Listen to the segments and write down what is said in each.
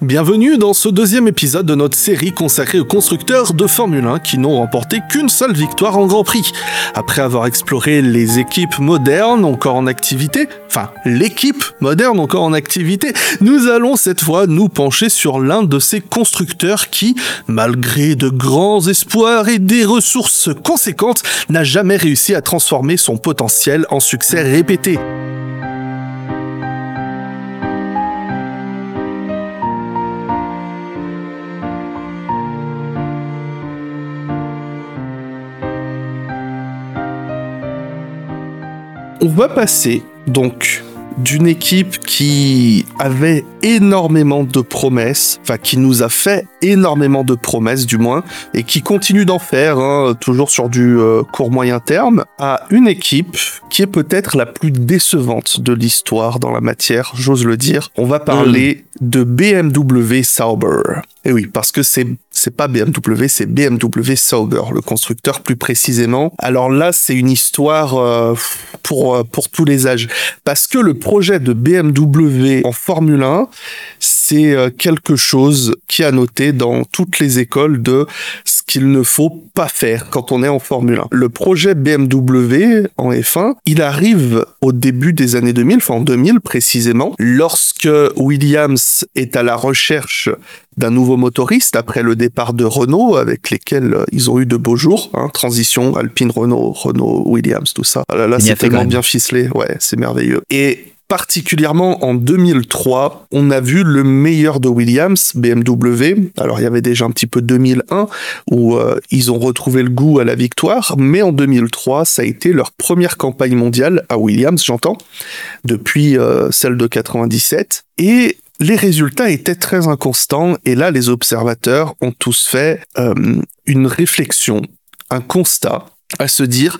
Bienvenue dans ce deuxième épisode de notre série consacrée aux constructeurs de Formule 1 qui n'ont remporté qu'une seule victoire en Grand Prix. Après avoir exploré les équipes modernes encore en activité, enfin l'équipe moderne encore en activité, nous allons cette fois nous pencher sur l'un de ces constructeurs qui, malgré de grands espoirs et des ressources conséquentes, n'a jamais réussi à transformer son potentiel en succès répété. On va passer donc d'une équipe qui avait énormément de promesses, enfin qui nous a fait énormément de promesses du moins, et qui continue d'en faire, hein, toujours sur du euh, court moyen terme, à une équipe qui est peut-être la plus décevante de l'histoire dans la matière, j'ose le dire. On va parler de BMW Sauber. Et oui, parce que c'est c'est pas BMW, c'est BMW Sauber, le constructeur plus précisément. Alors là, c'est une histoire euh, pour euh, pour tous les âges, parce que le projet de BMW en Formule 1, c'est euh, quelque chose qui a noté dans toutes les écoles de ce qu'il ne faut pas faire quand on est en Formule 1. Le projet BMW en F1, il arrive au début des années 2000, enfin en 2000 précisément, lorsque Williams est à la recherche d'un nouveau motoriste après le départ de Renault, avec lesquels euh, ils ont eu de beaux jours. Hein, transition, Alpine, Renault, Renault, Williams, tout ça. Ah là, là c'est tellement bien ficelé. Ouais, c'est merveilleux. Et particulièrement en 2003, on a vu le meilleur de Williams, BMW. Alors il y avait déjà un petit peu 2001 où euh, ils ont retrouvé le goût à la victoire, mais en 2003, ça a été leur première campagne mondiale à Williams, j'entends, depuis euh, celle de 97. Et les résultats étaient très inconstants et là les observateurs ont tous fait euh, une réflexion, un constat à se dire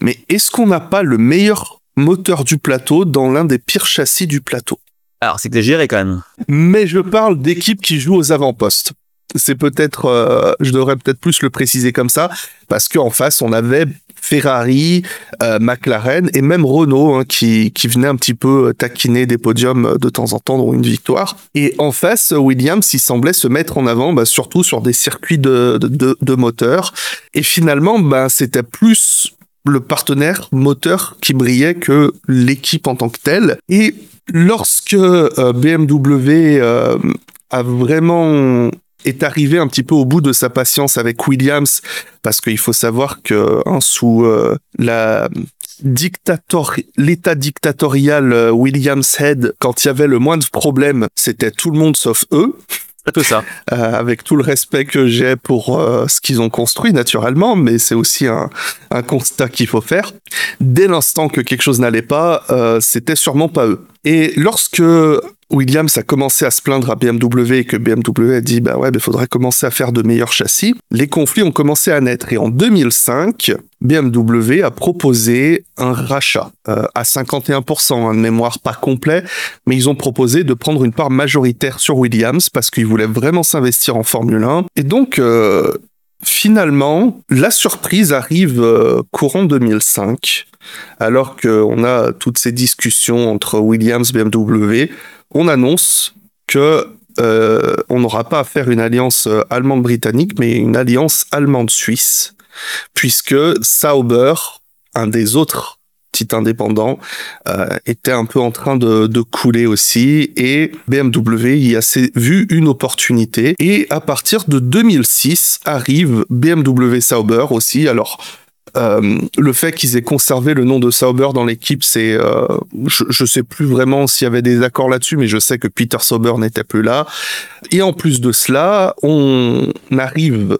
mais est-ce qu'on n'a pas le meilleur moteur du plateau dans l'un des pires châssis du plateau? Alors c'est exagéré quand même. Mais je parle d'équipes qui jouent aux avant-postes. C'est peut-être, euh, je devrais peut-être plus le préciser comme ça, parce qu'en face on avait Ferrari, euh, McLaren et même Renault hein, qui, qui venait un petit peu taquiner des podiums de temps en temps, dont une victoire. Et en face, Williams, il semblait se mettre en avant, bah, surtout sur des circuits de, de. Et finalement, bah, c'était plus le partenaire moteur qui brillait que l'équipe en tant que telle. Et lorsque euh, BMW euh, a vraiment est arrivé un petit peu au bout de sa patience avec Williams parce qu'il faut savoir que hein, sous euh, la dictator l'état dictatorial euh, Williams Head quand il y avait le moindre problème c'était tout le monde sauf eux tout ça. Euh, avec tout le respect que j'ai pour euh, ce qu'ils ont construit naturellement, mais c'est aussi un, un constat qu'il faut faire. Dès l'instant que quelque chose n'allait pas, euh, c'était sûrement pas eux. Et lorsque Williams a commencé à se plaindre à BMW et que BMW a dit bah ouais, il bah, faudrait commencer à faire de meilleurs châssis, les conflits ont commencé à naître. Et en 2005, BMW a proposé un rachat euh, à 51%, hein, de mémoire pas complet, mais ils ont proposé de prendre une part majoritaire sur Williams parce qu'ils voulaient vraiment s'investir en Formule 1. Et donc, euh, finalement, la surprise arrive euh, courant 2005, alors qu'on a toutes ces discussions entre Williams, BMW on annonce que euh, on n'aura pas à faire une alliance euh, allemande-britannique, mais une alliance allemande-suisse, puisque Sauber, un des autres petits indépendants, euh, était un peu en train de, de, couler aussi, et BMW y a vu une opportunité. Et à partir de 2006 arrive BMW Sauber aussi. Alors euh, le fait qu'ils aient conservé le nom de Sauber dans l'équipe, c'est, euh, je, je sais plus vraiment s'il y avait des accords là-dessus, mais je sais que Peter Sauber n'était plus là. Et en plus de cela, on arrive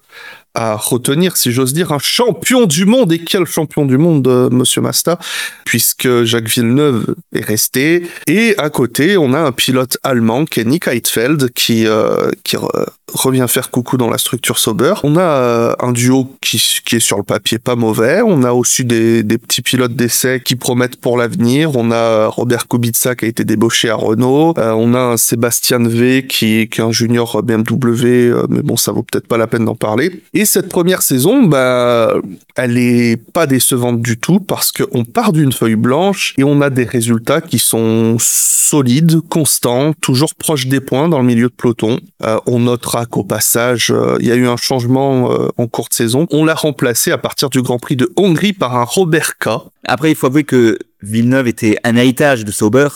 à retenir, si j'ose dire, un champion du monde. Et quel champion du monde, euh, Monsieur Masta, puisque Jacques Villeneuve est resté. Et à côté, on a un pilote allemand, Kenny Heidfeld, qui, euh, qui revient faire coucou dans la structure Sauber. On a euh, un duo qui, qui est sur le papier pas mauvais. On a aussi des, des petits pilotes d'essai qui promettent pour l'avenir. On a Robert Kubica qui a été débauché à Renault. Euh, on a un Sébastien V qui, qui est un junior BMW, euh, mais bon, ça vaut peut-être pas la peine d'en parler. Et cette première saison, bah, elle est pas décevante du tout parce qu'on part d'une feuille blanche et on a des résultats qui sont solides, constants, toujours proches des points dans le milieu de peloton. Euh, on notera qu'au passage, euh, il y a eu un changement euh, en cours de saison. On l'a remplacé à partir du Grand Prix de Hongrie par un Robert K. Après, il faut avouer que Villeneuve était un héritage de Sauber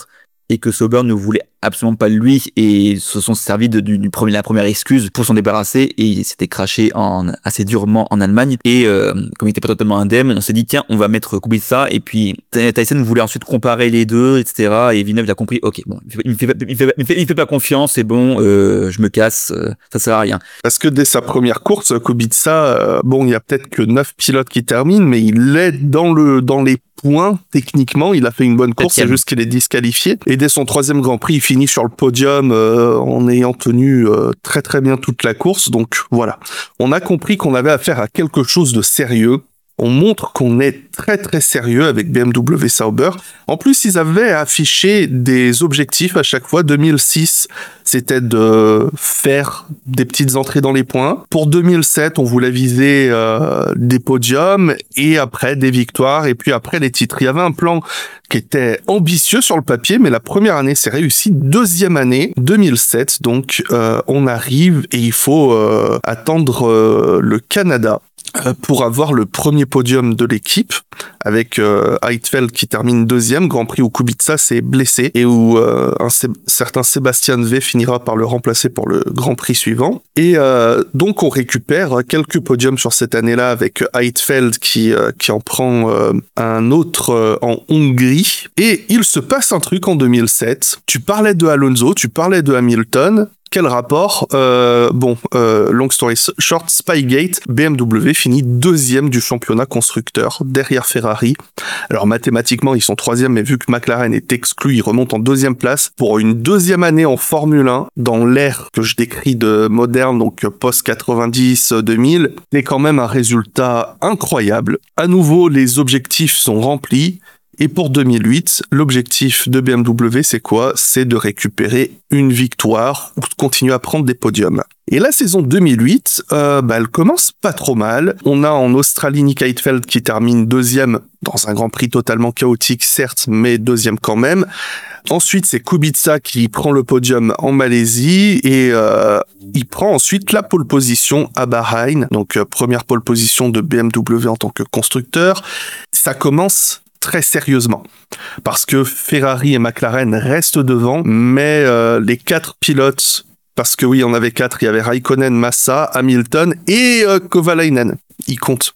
et que Sauber ne voulait absolument pas lui et se sont servis de, du, premier, la première excuse pour s'en débarrasser et il s'était craché en, assez durement en Allemagne. Et euh, comme il était pas totalement indemne on s'est dit tiens on va mettre Kubica et puis Tyson voulait ensuite comparer les deux etc et Villeneuve a compris ok bon il me fait, il fait, il fait, il fait pas confiance c'est bon euh, je me casse euh, ça sert à rien. Parce que dès sa première course Kubica euh, bon il y a peut-être que neuf pilotes qui terminent mais il est dans le dans les points techniquement il a fait une bonne course c'est juste qu'il est disqualifié. Et dès son troisième Grand Prix il sur le podium euh, en ayant tenu euh, très très bien toute la course. Donc voilà, on a compris qu'on avait affaire à quelque chose de sérieux on montre qu'on est très très sérieux avec BMW Sauber. En plus, ils avaient affiché des objectifs à chaque fois. 2006, c'était de faire des petites entrées dans les points. Pour 2007, on voulait viser euh, des podiums et après des victoires et puis après les titres. Il y avait un plan qui était ambitieux sur le papier, mais la première année c'est réussi. Deuxième année, 2007, donc euh, on arrive et il faut euh, attendre euh, le Canada pour avoir le premier podium de l'équipe avec euh, qui termine deuxième, Grand Prix où Kubica s'est blessé et où euh, un certain Sébastien V finira par le remplacer pour le Grand Prix suivant. Et euh, donc on récupère quelques podiums sur cette année-là avec Heidfeld qui, euh, qui en prend euh, un autre en Hongrie. Et il se passe un truc en 2007. Tu parlais de Alonso, tu parlais de Hamilton quel rapport euh, Bon, euh, long story short, Spygate, BMW finit deuxième du championnat constructeur, derrière Ferrari. Alors mathématiquement, ils sont troisième, mais vu que McLaren est exclu, ils remontent en deuxième place pour une deuxième année en Formule 1, dans l'ère que je décris de moderne, donc post-90-2000. C'est quand même un résultat incroyable. À nouveau, les objectifs sont remplis. Et pour 2008, l'objectif de BMW, c'est quoi? C'est de récupérer une victoire ou de continuer à prendre des podiums. Et la saison 2008, euh, bah, elle commence pas trop mal. On a en Australie Nick Heidfeld qui termine deuxième dans un Grand Prix totalement chaotique, certes, mais deuxième quand même. Ensuite, c'est Kubica qui prend le podium en Malaisie et euh, il prend ensuite la pole position à Bahreïn. Donc euh, première pole position de BMW en tant que constructeur. Ça commence très sérieusement. Parce que Ferrari et McLaren restent devant, mais euh, les quatre pilotes, parce que oui, on avait quatre, il y avait Raikkonen, Massa, Hamilton et euh, Kovalainen. Ils comptent.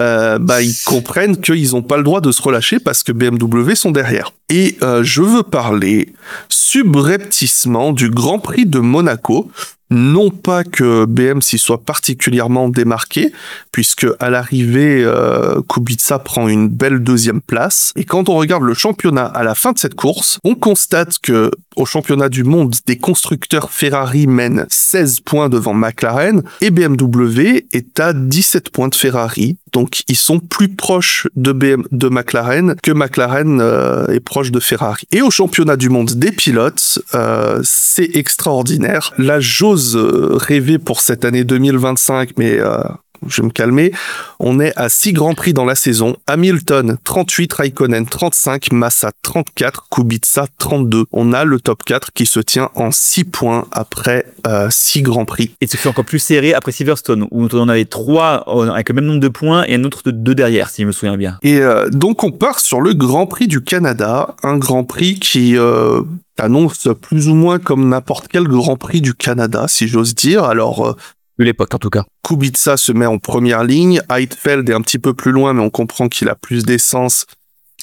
Euh, bah, ils comprennent qu'ils n'ont pas le droit de se relâcher parce que BMW sont derrière. Et je veux parler subrepticement du Grand Prix de Monaco, non pas que BM s'y soit particulièrement démarqué, puisque à l'arrivée, euh, Kubica prend une belle deuxième place. Et quand on regarde le championnat à la fin de cette course, on constate que au championnat du monde des constructeurs Ferrari mène 16 points devant McLaren et BMW est à 17 points de Ferrari. Donc ils sont plus proches de BM de McLaren que McLaren euh, est proche de Ferrari. Et au championnat du monde des pilotes, euh, c'est extraordinaire. La j'ose rêver pour cette année 2025, mais euh, je vais me calmer. On est à 6 grands prix dans la saison. Hamilton 38, Raikkonen 35, Massa 34, Kubica 32. On a le top 4 qui se tient en 6 points après 6 euh, grands prix. Et ce fut encore plus serré après Silverstone, où on avait 3 avec le même nombre de points et un autre de 2 derrière, si je me souviens bien. Et euh, donc on part sur le Grand Prix du Canada, un Grand Prix qui euh, annonce plus ou moins comme n'importe quel Grand Prix du Canada, si j'ose dire. Alors, euh, de l'époque en tout cas. Kubica se met en première ligne, Heidfeld est un petit peu plus loin, mais on comprend qu'il a plus d'essence.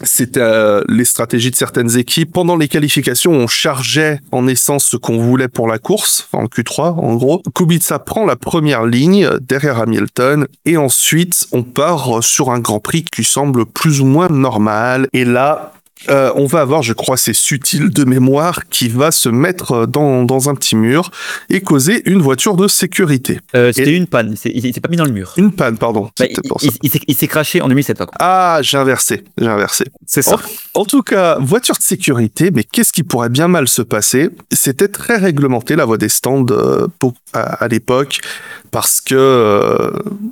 C'était euh, les stratégies de certaines équipes. Pendant les qualifications, on chargeait en essence ce qu'on voulait pour la course, en Q3 en gros. Kubica prend la première ligne derrière Hamilton et ensuite on part sur un Grand Prix qui semble plus ou moins normal. Et là, euh, on va avoir, je crois, c'est subtil de mémoire qui va se mettre dans, dans un petit mur et causer une voiture de sécurité. Euh, C'était une panne, il s'est pas mis dans le mur. Une panne, pardon. Bah, il, il, il s'est craché en 2007. Quoi. Ah, j'ai inversé, j'ai inversé. C'est ça. En, en, tout cas, voiture de sécurité, mais qu'est-ce qui pourrait bien mal se passer? C'était très réglementé, la voie des stands euh, pour, à, à l'époque parce que euh,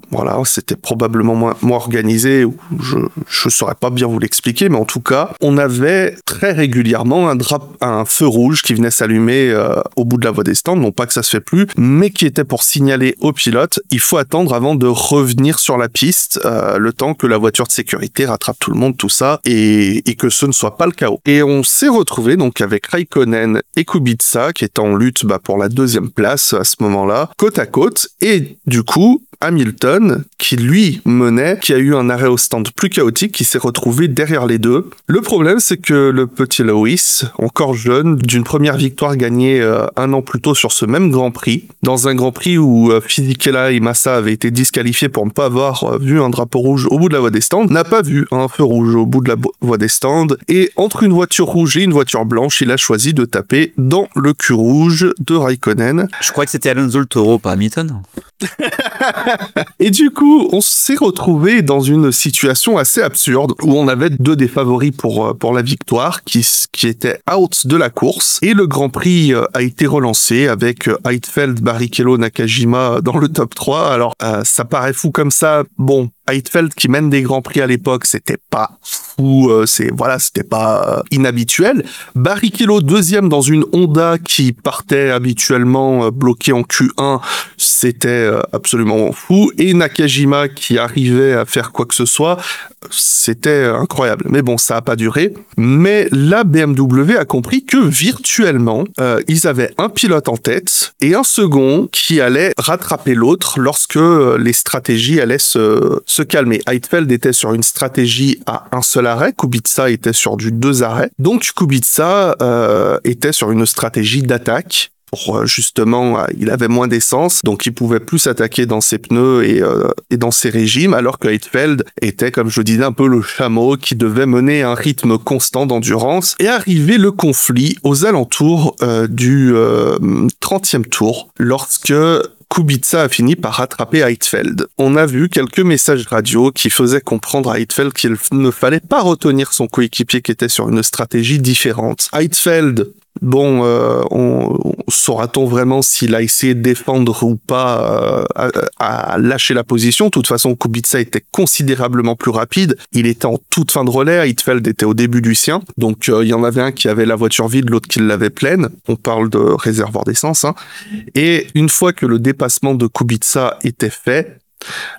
voilà, c'était probablement moins, organisé. Je je saurais pas bien vous l'expliquer, mais en tout cas, on avait très régulièrement un feu rouge qui venait s'allumer euh, au bout de la voie des stands. Non pas que ça se fait plus, mais qui était pour signaler au pilote il faut attendre avant de revenir sur la piste, euh, le temps que la voiture de sécurité rattrape tout le monde, tout ça, et, et que ce ne soit pas le chaos. Et on s'est retrouvé donc avec Raikkonen et Kubica qui étaient en lutte bah, pour la deuxième place à ce moment-là, côte à côte, et du coup, Hamilton, qui lui menait, qui a eu un arrêt au stand plus chaotique, qui s'est retrouvé derrière les deux. Le problème, c'est que le petit Lewis, encore jeune, d'une première victoire gagnée euh, un an plus tôt sur ce même Grand Prix, dans un Grand Prix où euh, Fisichella et Massa avaient été disqualifiés pour ne pas avoir euh, vu un drapeau rouge au bout de la voie des stands, n'a pas vu un feu rouge au bout de la voie des stands, et entre une voiture rouge et une voiture blanche, il a choisi de taper dans le cul rouge de Raikkonen. Je crois que c'était Alonso le taureau, pas Hamilton. Et du coup, on s'est retrouvé dans une situation assez absurde où on avait deux des favoris pour, euh, pour la victoire qui, qui étaient out de la course. Et le Grand Prix euh, a été relancé avec euh, Heidfeld, Barrichello, Nakajima dans le top 3. Alors, ça paraît fou comme ça. Bon, Heidfeld qui mène des grands prix à l'époque, c'était pas fou, euh, c'est voilà, c'était pas euh, inhabituel. Barrichello deuxième dans une Honda qui partait habituellement euh, bloqué en Q1, c'était absolument fou. Et Nakajima qui arrivait à faire quoi que ce soit, c'était incroyable. Mais bon, ça a pas duré. Mais la BMW a compris que virtuellement, ils avaient un pilote en tête et un second qui allait rattraper l'autre lorsque les stratégies allaient se calmer. Heidfeld était sur une stratégie à un seul arrêt, Kubica était sur du deux arrêts. Donc Kubica euh, était sur une stratégie d'attaque pour euh, justement, euh, il avait moins d'essence, donc il pouvait plus s'attaquer dans ses pneus et, dans ses régimes, alors que Heidfeld était, comme je disais, un peu le chameau qui devait mener un rythme constant d'endurance. Et arrivé le conflit aux alentours du 30e tour, lorsque Kubica a fini par rattraper Heidfeld. On a vu quelques messages radio qui faisaient comprendre à Heidfeld qu'il ne fallait pas retenir son coéquipier qui était sur une stratégie différente. Heidfeld Bon, euh, on, saura-t-on vraiment s'il a essayé de défendre ou pas euh, à, lâcher la position? De toute façon, Kubica était considérablement plus rapide. Il était en toute fin de relais. Heidfeld était au début du sien. Donc, euh, il y en avait un qui avait la voiture vide, l'autre qui l'avait pleine. On parle de réservoir d'essence. Hein. Et une fois que le dépassement de Kubica était fait,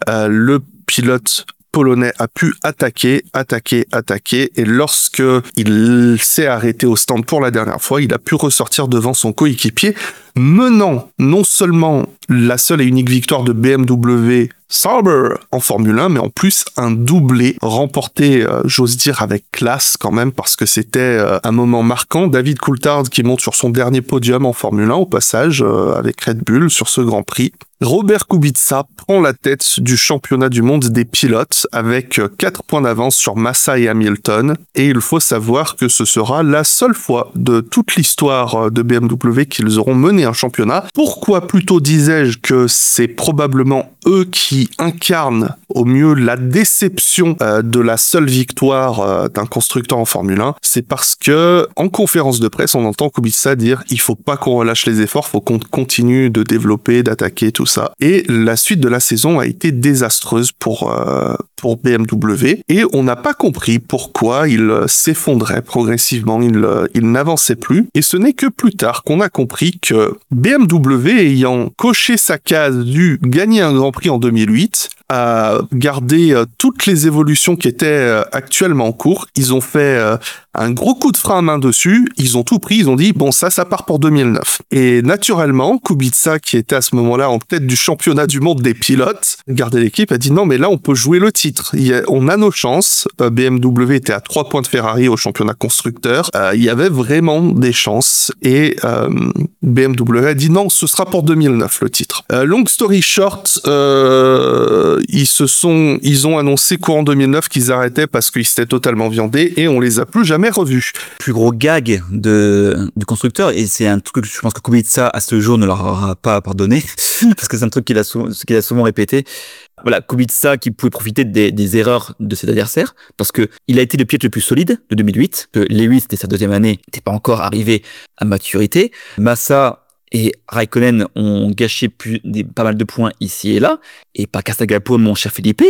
le pilote polonais a pu attaquer, attaquer, attaquer, et lorsque il s'est arrêté au stand pour la dernière fois, il a pu ressortir devant son coéquipier, menant non seulement la seule et unique victoire de BMW Sauber en Formule 1, mais en plus un doublé remporté, euh, j'ose dire, avec classe quand même, parce que c'était euh, un moment marquant. David Coulthard qui monte sur son dernier podium en Formule 1 au passage, euh, avec Red Bull sur ce Grand Prix. Robert Kubica prend la tête du championnat du monde des pilotes avec 4 points d'avance sur Massa et Hamilton. Et il faut savoir que ce sera la seule fois de toute l'histoire de BMW qu'ils auront mené un championnat. Pourquoi plutôt disais-je que c'est probablement eux qui incarnent au mieux la déception euh, de la seule victoire euh, d'un constructeur en Formule 1, c'est parce que en conférence de presse, on entend Kubica dire il faut pas qu'on relâche les efforts, faut qu'on continue de développer, d'attaquer tout ça. Et la suite de la saison a été désastreuse pour euh, pour BMW et on n'a pas compris pourquoi il s'effondrait progressivement, il, il n'avançait plus. Et ce n'est que plus tard qu'on a compris que BMW ayant coché sa case du gagner un Grand Prix en 2008 à garder euh, toutes les évolutions qui étaient euh, actuellement en cours. Ils ont fait euh, un gros coup de frein à main dessus. Ils ont tout pris. Ils ont dit bon ça, ça part pour 2009. Et naturellement, Kubica, qui était à ce moment-là en tête du championnat du monde des pilotes, gardait l'équipe, a dit non mais là on peut jouer le titre. on a nos chances. BMW était à 3 points de Ferrari au championnat constructeur. il y avait vraiment des chances. Et BMW a dit non, ce sera pour 2009 le titre. long story short. Euh, ils se sont, ils ont annoncé courant 2009 qu'ils arrêtaient parce qu'ils s'étaient totalement viandés et on les a plus jamais revus. Plus gros gag de, du constructeur et c'est un truc je pense que Kubica à ce jour ne leur aura pas pardonné parce que c'est un truc qu'il a, qu'il a souvent répété. Voilà, Kubica qui pouvait profiter des, des, erreurs de ses adversaires parce que il a été le pilote le plus solide de 2008. Que Lewis, c'était sa deuxième année, n'était pas encore arrivé à maturité. Massa et Raikkonen ont gâché pas mal de points ici et là, et pas Castagapo, mon cher Philippe.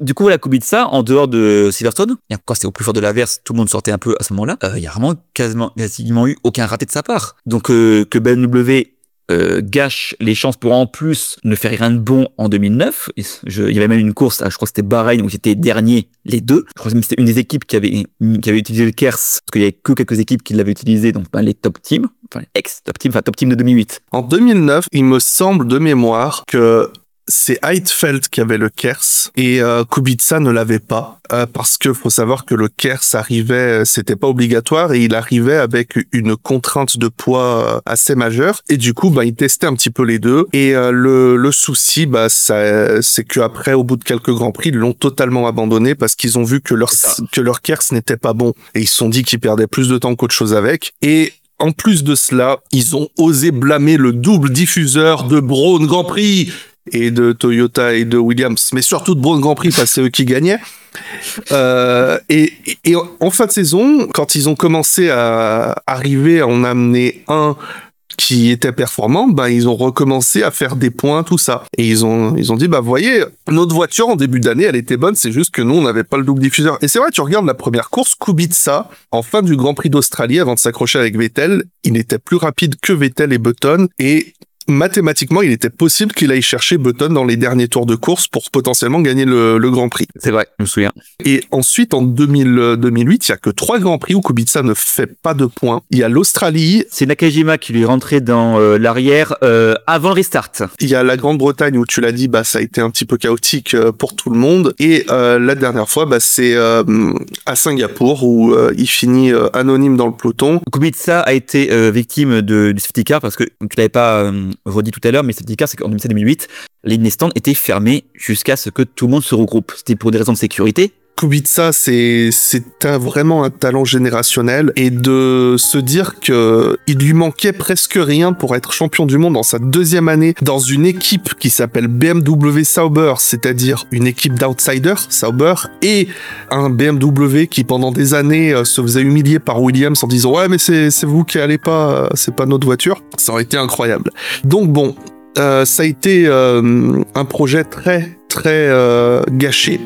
Du coup, voilà, Kubica, en dehors de Silverstone, et c'était au plus fort de l'averse, tout le monde sortait un peu à ce moment-là, euh, il y a vraiment quasiment, quasiment eu aucun raté de sa part. Donc, euh, que BMW euh, gâche les chances pour en plus ne faire rien de bon en 2009. Je, il y avait même une course, je crois que c'était Bahreïn où c'était dernier les deux. Je crois que c'était une des équipes qui avait qui avait utilisé le KERS parce qu'il y avait que quelques équipes qui l'avaient utilisé, donc ben, les top teams, enfin top team, enfin top team de 2008. En 2009, il me semble de mémoire que c'est Heidfeld qui avait le Kers et euh, Kubica ne l'avait pas euh, parce que faut savoir que le Kers arrivait, euh, c'était pas obligatoire et il arrivait avec une contrainte de poids assez majeure. Et du coup bah il testait un petit peu les deux et le, le souci bah ça c'est que après au bout de quelques grands prix ils l'ont totalement abandonné parce qu'ils ont vu que leur que leur Kers n'était pas bon. Et ils se sont dit qu'ils perdaient plus de temps qu'autre chose avec. Et en plus de cela, ils ont osé blâmer le double diffuseur de Braun Grand Prix et de Toyota et de Williams, mais surtout de Braun Grand Prix parce que c'est eux qui gagnaient. Euh, et, et, en fin de saison, quand ils ont commencé à arriver à en amener un qui était performant, bah ils ont recommencé à faire des points, tout ça. Et ils ont ils ont dit bah voyez, notre voiture en début d'année, elle était bonne, c'est juste que nous on n'avait pas le double diffuseur. Et c'est vrai, tu regardes la première course, Kubica, en fin du Grand Prix d'Australie, avant de s'accrocher avec Vettel, il était plus rapide que Vettel et Button et mathématiquement, il était possible qu'il aille chercher Button dans les derniers tours de course pour potentiellement gagner le, Grand Prix. C'est vrai, je me souviens. Et ensuite, en 2000, 2008, il y a que trois Grands Prix où Kubica ne fait pas de points. Il y a l'Australie. C'est Nakajima qui lui est rentré dans euh, l'arrière euh, avant le restart. Il y a la Grande-Bretagne où tu l'as dit, bah ça a été un petit peu chaotique euh, pour tout le monde. Et la dernière fois, bah c'est à Singapour où il finit anonyme dans le peloton. Kubica a été victime de, du safety car parce que tu l'avais pas redit tout à l'heure, mais ce cas, c'est qu'en 2007-2008, les stands étaient fermés jusqu'à ce que tout le monde se regroupe. C'était pour des raisons de sécurité. Kubica, c'est vraiment un talent générationnel et de se dire que il lui manquait presque rien pour être champion du monde dans sa deuxième année dans une équipe qui s'appelle BMW Sauber, c'est-à-dire une équipe d'outsiders Sauber et un BMW qui pendant des années euh, se faisait humilier par Williams en disant ouais mais c'est c'est vous qui allez pas, euh, c'est pas notre voiture. Ça aurait été incroyable. Donc bon, euh, ça a été un projet très très gâché